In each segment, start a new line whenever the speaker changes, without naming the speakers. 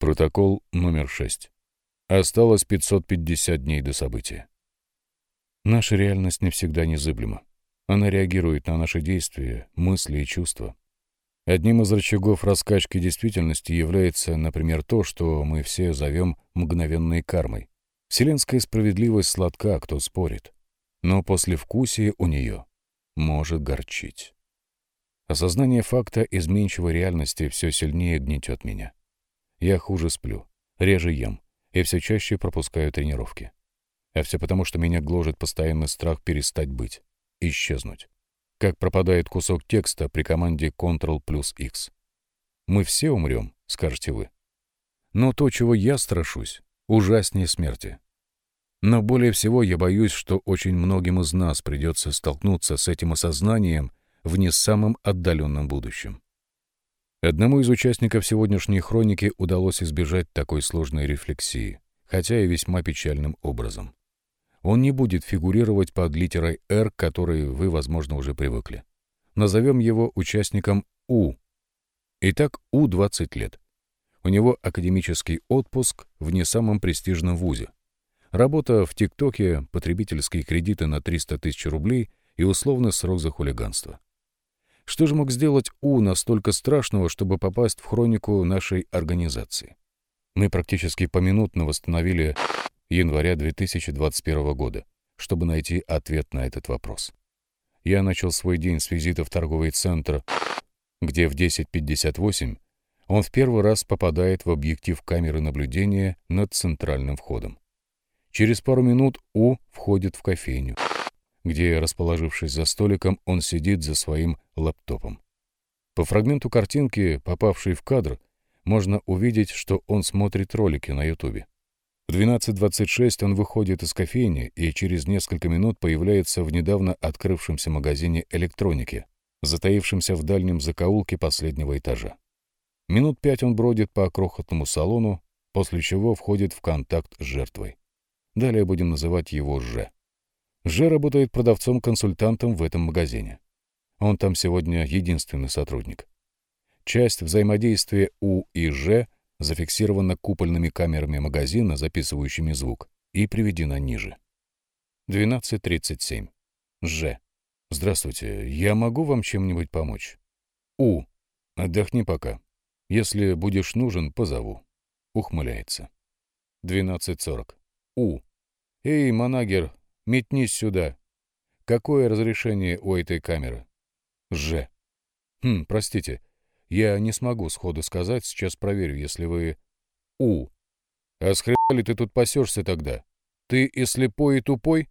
Протокол номер 6. Осталось 550 дней до события. Наша реальность не всегда незыблема. Она реагирует на наши действия, мысли и чувства. Одним из рычагов раскачки действительности является, например, то, что мы все зовем мгновенной кармой. Вселенская справедливость сладка, кто спорит. Но послевкусие у нее может горчить. Осознание факта изменчивой реальности все сильнее гнетет меня. Я хуже сплю, реже ем и все чаще пропускаю тренировки. А все потому, что меня гложет постоянный страх перестать быть, исчезнуть. Как пропадает кусок текста при команде Ctrl плюс X. «Мы все умрем», — скажете вы. Но то, чего я страшусь, ужаснее смерти. Но более всего я боюсь, что очень многим из нас придется столкнуться с этим осознанием в не самом отдаленном будущем. Одному из участников сегодняшней хроники удалось избежать такой сложной рефлексии, хотя и весьма печальным образом. Он не будет фигурировать под литерой «Р», к которой вы, возможно, уже привыкли. Назовем его участником «У». Итак, У 20 лет. У него академический отпуск в не самом престижном вузе. Работа в ТикТоке, потребительские кредиты на 300 тысяч рублей и условный срок за хулиганство. Что же мог сделать У настолько страшного, чтобы попасть в хронику нашей организации? Мы практически поминутно восстановили января 2021 года, чтобы найти ответ на этот вопрос. Я начал свой день с визита в торговый центр, где в 10.58 он в первый раз попадает в объектив камеры наблюдения над центральным входом. Через пару минут У входит в кофейню, где, расположившись за столиком, он сидит за своим лаптопом. По фрагменту картинки, попавшей в кадр, можно увидеть, что он смотрит ролики на Ютубе. В 12.26 он выходит из кофейни и через несколько минут появляется в недавно открывшемся магазине электроники, затаившемся в дальнем закоулке последнего этажа. Минут пять он бродит по крохотному салону, после чего входит в контакт с жертвой. Далее будем называть его «Ж». Же работает продавцом-консультантом в этом магазине. Он там сегодня единственный сотрудник. Часть взаимодействия У и Ж зафиксирована купольными камерами магазина, записывающими звук, и приведена ниже. 12.37. Ж. Здравствуйте, я могу вам чем-нибудь помочь? У. Отдохни пока. Если будешь нужен, позову. Ухмыляется. 12.40. У. Эй, манагер, Метнись сюда. Какое разрешение у этой камеры? Ж. Хм, простите. Я не смогу сходу сказать, сейчас проверю, если вы... У. А с ли ты тут пасешься тогда? Ты и слепой, и тупой?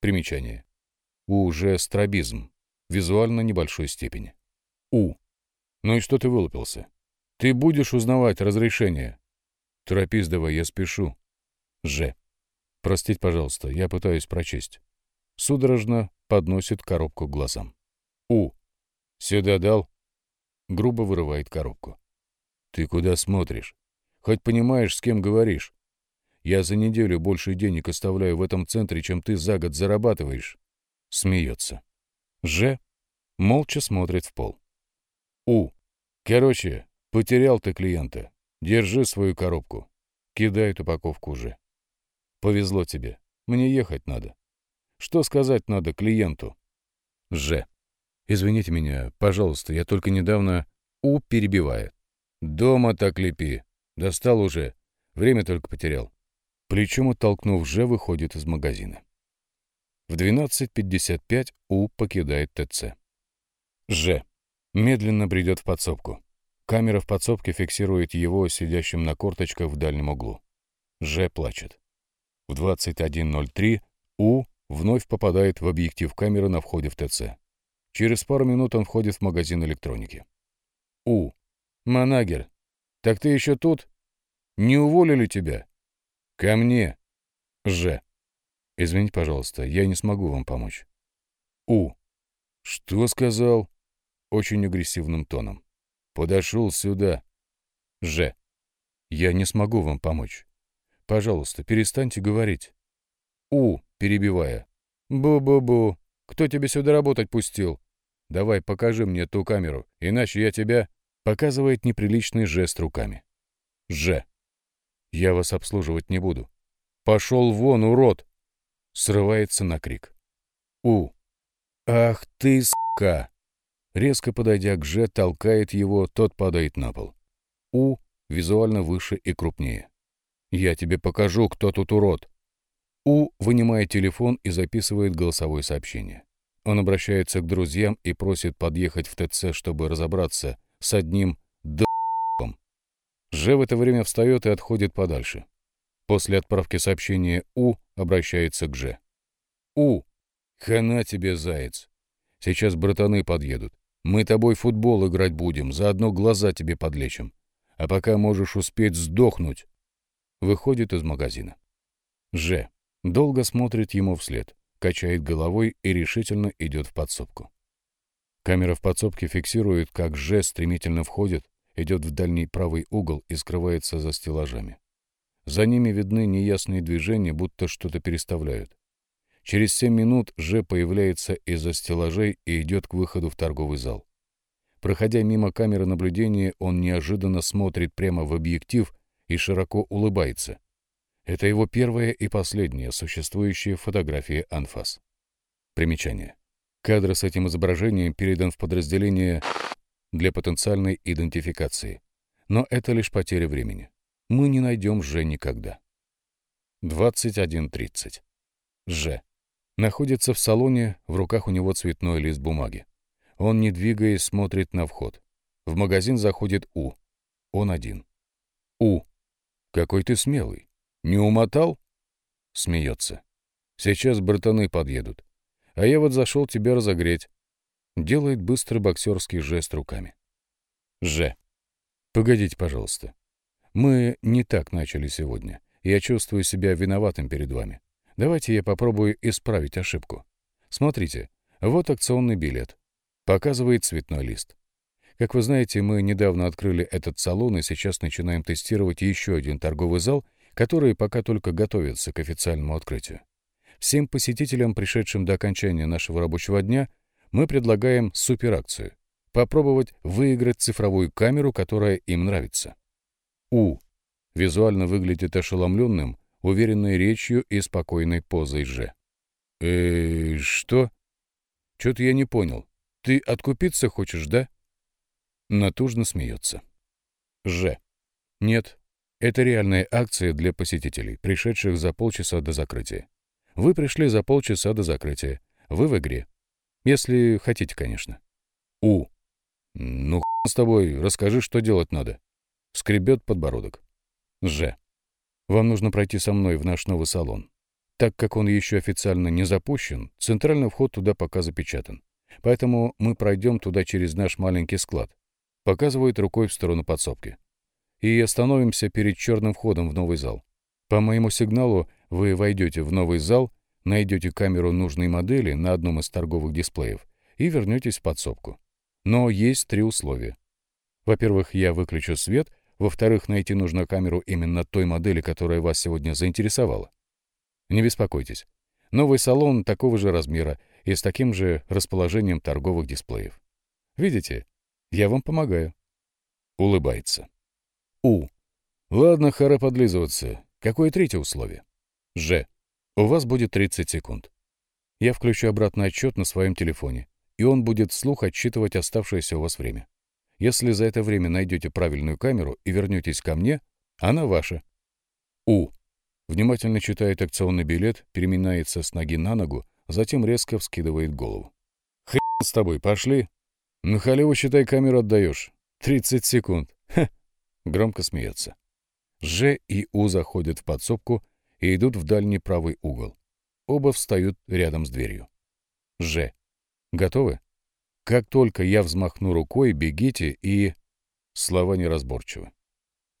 Примечание. У же стробизм. Визуально небольшой степени. У. Ну и что ты вылупился? Ты будешь узнавать разрешение? Торопись давай, я спешу. Ж. Простите, пожалуйста, я пытаюсь прочесть. Судорожно подносит коробку к глазам. У. Сюда дал? Грубо вырывает коробку. Ты куда смотришь? Хоть понимаешь, с кем говоришь? Я за неделю больше денег оставляю в этом центре, чем ты за год зарабатываешь. Смеется. Ж. Молча смотрит в пол. У. Короче, потерял ты клиента. Держи свою коробку. Кидает упаковку уже. Повезло тебе. Мне ехать надо. Что сказать надо клиенту? Ж. Извините меня, пожалуйста, я только недавно... У перебивает. Дома так лепи. Достал уже. Время только потерял. Плечом оттолкнув Ж, выходит из магазина. В 12.55 У покидает ТЦ. Ж. Медленно бредет в подсобку. Камера в подсобке фиксирует его, сидящим на корточках в дальнем углу. Ж плачет. В 21.03 У вновь попадает в объектив камеры на входе в ТЦ. Через пару минут он входит в магазин электроники. У. «Манагер, так ты еще тут? Не уволили тебя?» «Ко мне!» «Ж. Извините, пожалуйста, я не смогу вам помочь». «У. Что сказал?» Очень агрессивным тоном. «Подошел сюда». «Ж. Я не смогу вам помочь. Пожалуйста, перестаньте говорить. У, перебивая. Бу-бу-бу. Кто тебе сюда работать пустил? Давай, покажи мне ту камеру, иначе я тебя... Показывает неприличный жест руками. Ж. Я вас обслуживать не буду. Пошел вон, урод! Срывается на крик. У. Ах ты, ска! Резко подойдя к Ж, толкает его, тот падает на пол. У визуально выше и крупнее. «Я тебе покажу, кто тут урод!» У вынимает телефон и записывает голосовое сообщение. Он обращается к друзьям и просит подъехать в ТЦ, чтобы разобраться с одним «да***ом». Же в это время встает и отходит подальше. После отправки сообщения У обращается к Же. «У, хана тебе, заяц. Сейчас братаны подъедут. Мы тобой футбол играть будем, заодно глаза тебе подлечим. А пока можешь успеть сдохнуть выходит из магазина. Ж. Долго смотрит ему вслед, качает головой и решительно идет в подсобку. Камера в подсобке фиксирует, как Ж стремительно входит, идет в дальний правый угол и скрывается за стеллажами. За ними видны неясные движения, будто что-то переставляют. Через семь минут Ж появляется из-за стеллажей и идет к выходу в торговый зал. Проходя мимо камеры наблюдения, он неожиданно смотрит прямо в объектив и широко улыбается. Это его первая и последняя существующая фотография «Анфас». Примечание. Кадр с этим изображением передан в подразделение для потенциальной идентификации. Но это лишь потеря времени. Мы не найдем Ж никогда. 21.30. Ж. Находится в салоне, в руках у него цветной лист бумаги. Он, не двигаясь, смотрит на вход. В магазин заходит У. Он один. У. «Какой ты смелый! Не умотал?» Смеется. «Сейчас братаны подъедут. А я вот зашел тебя разогреть». Делает быстро боксерский жест руками. «Ж. Погодите, пожалуйста. Мы не так начали сегодня. Я чувствую себя виноватым перед вами. Давайте я попробую исправить ошибку. Смотрите, вот акционный билет. Показывает цветной лист. Как вы знаете, мы недавно открыли этот салон и сейчас начинаем тестировать еще один торговый зал, который пока только готовится к официальному открытию. Всем посетителям, пришедшим до окончания нашего рабочего дня, мы предлагаем суперакцию — попробовать выиграть цифровую камеру, которая им нравится. У. Визуально выглядит ошеломленным, уверенной речью и спокойной позой Ж. э что? Что-то я не понял. Ты откупиться хочешь, да?» натужно смеется. Ж. Нет, это реальная акция для посетителей, пришедших за полчаса до закрытия. Вы пришли за полчаса до закрытия. Вы в игре. Если хотите, конечно. У. Ну, с тобой, расскажи, что делать надо. Скребет подбородок. Ж. Вам нужно пройти со мной в наш новый салон. Так как он еще официально не запущен, центральный вход туда пока запечатан. Поэтому мы пройдем туда через наш маленький склад, Показывает рукой в сторону подсобки. И остановимся перед черным входом в новый зал. По моему сигналу вы войдете в новый зал, найдете камеру нужной модели на одном из торговых дисплеев и вернетесь в подсобку. Но есть три условия. Во-первых, я выключу свет, во-вторых, найти нужную камеру именно той модели, которая вас сегодня заинтересовала. Не беспокойтесь. Новый салон такого же размера и с таким же расположением торговых дисплеев. Видите, я вам помогаю. Улыбается. У. Ладно, хара подлизываться. Какое третье условие? Ж. У вас будет 30 секунд. Я включу обратный отчет на своем телефоне, и он будет вслух отсчитывать оставшееся у вас время. Если за это время найдете правильную камеру и вернетесь ко мне, она ваша. У. Внимательно читает акционный билет, переминается с ноги на ногу, затем резко вскидывает голову. «Хрен с тобой, пошли!» «На халеву, считай, камеру отдаешь. 30 секунд». Ха! Громко смеется. Ж и У заходят в подсобку и идут в дальний правый угол. Оба встают рядом с дверью. Ж. Готовы? Как только я взмахну рукой, бегите и... Слова неразборчивы.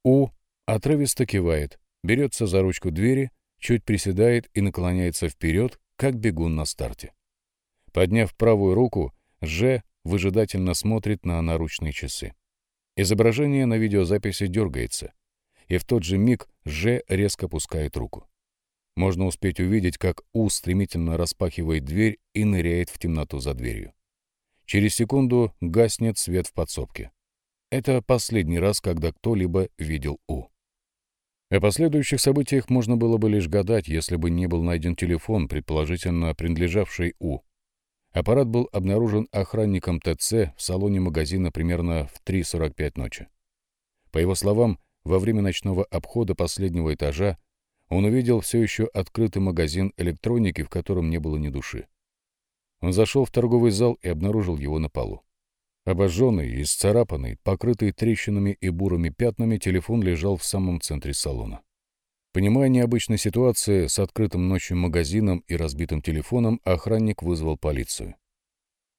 У отрывисто кивает, берется за ручку двери, чуть приседает и наклоняется вперед, как бегун на старте. Подняв правую руку, Ж выжидательно смотрит на наручные часы. Изображение на видеозаписи дергается, и в тот же миг Ж резко пускает руку. Можно успеть увидеть, как У стремительно распахивает дверь и ныряет в темноту за дверью. Через секунду гаснет свет в подсобке. Это последний раз, когда кто-либо видел У. О последующих событиях можно было бы лишь гадать, если бы не был найден телефон, предположительно принадлежавший У, Аппарат был обнаружен охранником ТЦ в салоне магазина примерно в 3.45 ночи. По его словам, во время ночного обхода последнего этажа он увидел все еще открытый магазин электроники, в котором не было ни души. Он зашел в торговый зал и обнаружил его на полу. Обожженный, исцарапанный, покрытый трещинами и бурыми пятнами, телефон лежал в самом центре салона. Понимая необычной ситуации с открытым ночью магазином и разбитым телефоном, охранник вызвал полицию.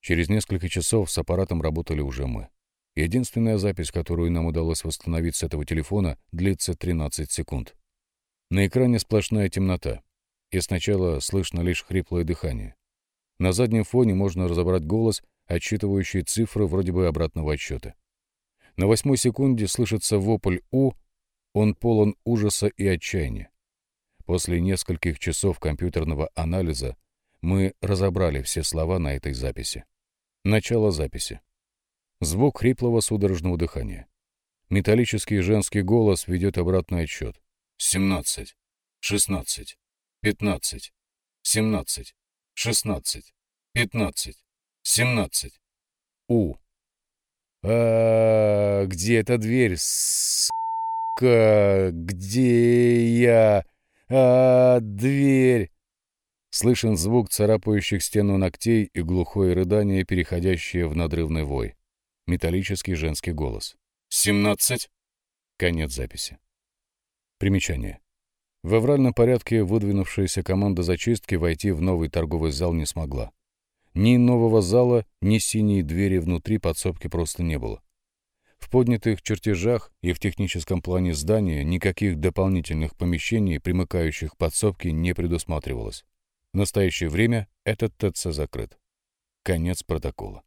Через несколько часов с аппаратом работали уже мы. Единственная запись, которую нам удалось восстановить с этого телефона, длится 13 секунд. На экране сплошная темнота, и сначала слышно лишь хриплое дыхание. На заднем фоне можно разобрать голос, отчитывающий цифры вроде бы обратного отсчета. На восьмой секунде слышится вопль «У», он полон ужаса и отчаяния. После нескольких часов компьютерного анализа мы разобрали все слова на этой записи. Начало записи. Звук хриплого судорожного дыхания. Металлический женский голос ведет обратный отсчет. 17, 16, 15, 17, 16, 15, 17. У. А, -а, -а где эта дверь? С где я? А, дверь!» Слышен звук царапающих стену ногтей и глухое рыдание, переходящее в надрывный вой. Металлический женский голос. «Семнадцать!» Конец записи. Примечание. В авральном порядке выдвинувшаяся команда зачистки войти в новый торговый зал не смогла. Ни нового зала, ни синей двери внутри подсобки просто не было. В поднятых чертежах и в техническом плане здания никаких дополнительных помещений, примыкающих к подсобке, не предусматривалось. В настоящее время этот ТЦ закрыт. Конец протокола.